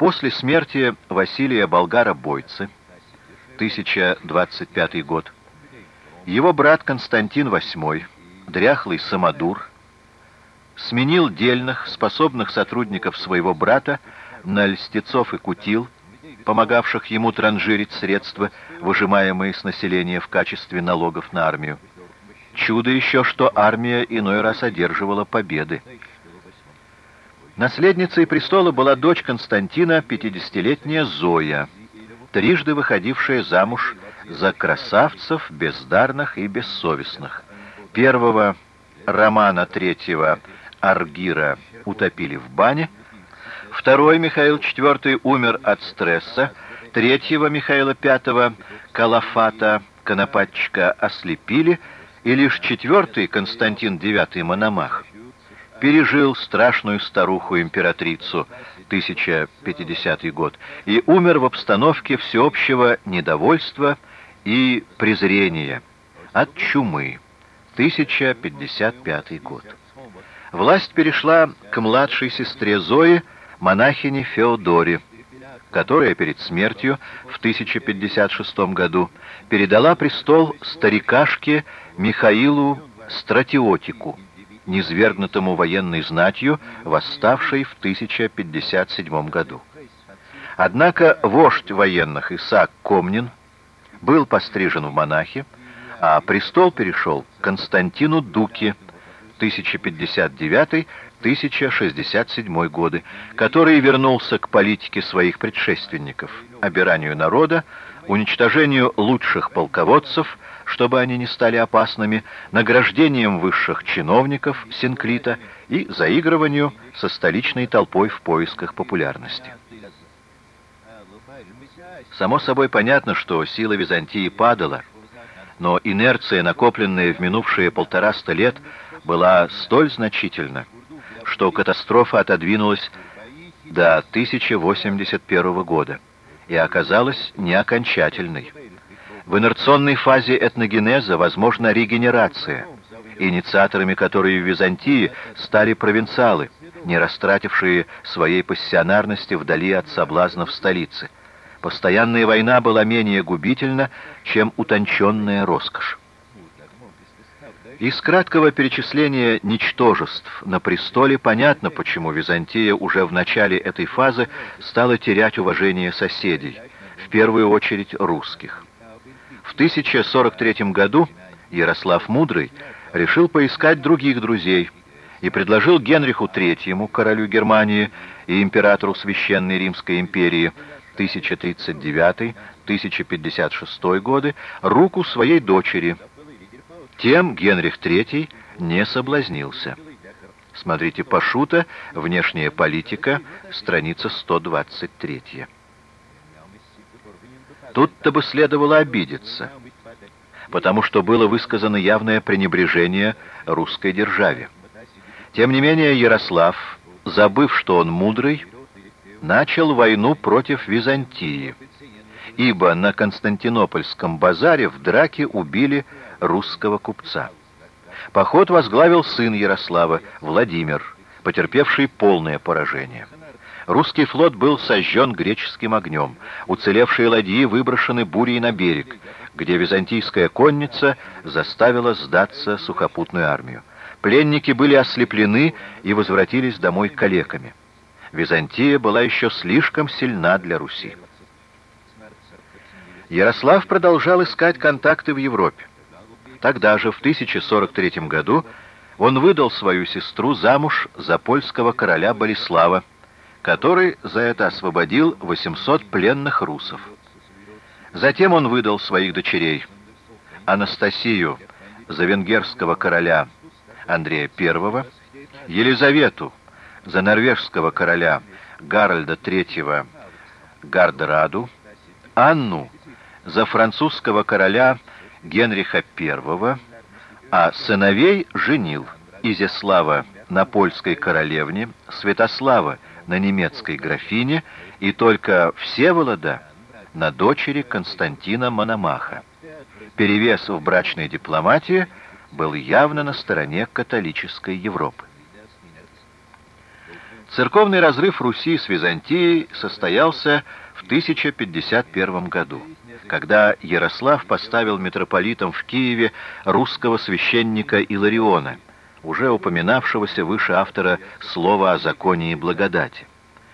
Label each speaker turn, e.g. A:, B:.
A: После смерти Василия Болгара-Бойцы, 1025 год, его брат Константин VIII, дряхлый самодур, сменил дельных, способных сотрудников своего брата на льстецов и кутил, помогавших ему транжирить средства, выжимаемые с населения в качестве налогов на армию. Чудо еще, что армия иной раз одерживала победы. Наследницей престола была дочь Константина, 50-летняя Зоя, трижды выходившая замуж за красавцев, бездарных и бессовестных. Первого Романа третьего Аргира утопили в бане, второй Михаил IV умер от стресса, третьего Михаила V Калафата, конопатчика, ослепили, и лишь четвертый Константин IX Мономах пережил страшную старуху-императрицу, 1050 год, и умер в обстановке всеобщего недовольства и презрения от чумы, 1055 год. Власть перешла к младшей сестре Зои, монахине Феодоре, которая перед смертью в 1056 году передала престол старикашке Михаилу Стратиотику, низвергнутому военной знатью, восставшей в 1057 году. Однако вождь военных Исаак Комнин был пострижен в монахи, а престол перешел Константину Дуке, 1059-1067 годы, который вернулся к политике своих предшественников, обиранию народа, уничтожению лучших полководцев, чтобы они не стали опасными, награждением высших чиновников Синклита и заигрыванию со столичной толпой в поисках популярности. Само собой понятно, что сила Византии падала, но инерция, накопленная в минувшие полтораста лет, была столь значительна, что катастрофа отодвинулась до 1081 года и оказалась неокончательной. В инерционной фазе этногенеза возможна регенерация, инициаторами которой в Византии стали провинциалы, не растратившие своей пассионарности вдали от соблазнов столицы. Постоянная война была менее губительна, чем утонченная роскошь. Из краткого перечисления ничтожеств на престоле понятно, почему Византия уже в начале этой фазы стала терять уважение соседей, в первую очередь русских. В 1043 году Ярослав Мудрый решил поискать других друзей и предложил Генриху III, королю Германии и императору Священной Римской империи, 1039-1056 годы, руку своей дочери – тем Генрих III не соблазнился. Смотрите Пашута «Внешняя политика», страница 123. Тут-то бы следовало обидеться, потому что было высказано явное пренебрежение русской державе. Тем не менее Ярослав, забыв, что он мудрый, начал войну против Византии, ибо на Константинопольском базаре в драке убили русского купца. Поход возглавил сын Ярослава, Владимир, потерпевший полное поражение. Русский флот был сожжен греческим огнем, уцелевшие ладьи выброшены бурей на берег, где византийская конница заставила сдаться сухопутную армию. Пленники были ослеплены и возвратились домой калеками. Византия была еще слишком сильна для Руси. Ярослав продолжал искать контакты в Европе. Тогда же, в 1043 году, он выдал свою сестру замуж за польского короля Болеслава, который за это освободил 800 пленных русов. Затем он выдал своих дочерей Анастасию за венгерского короля Андрея I, Елизавету за норвежского короля Гарольда III Гардераду, Анну за французского короля Генриха I, а сыновей женил Изяслава на польской королевне, Святослава на немецкой графине и только Всеволода на дочери Константина Мономаха. Перевес в брачной дипломатии был явно на стороне католической Европы. Церковный разрыв Руси с Византией состоялся в 1051 году, когда Ярослав поставил митрополитом в Киеве русского священника Илариона, уже упоминавшегося выше автора слова о законе и благодати.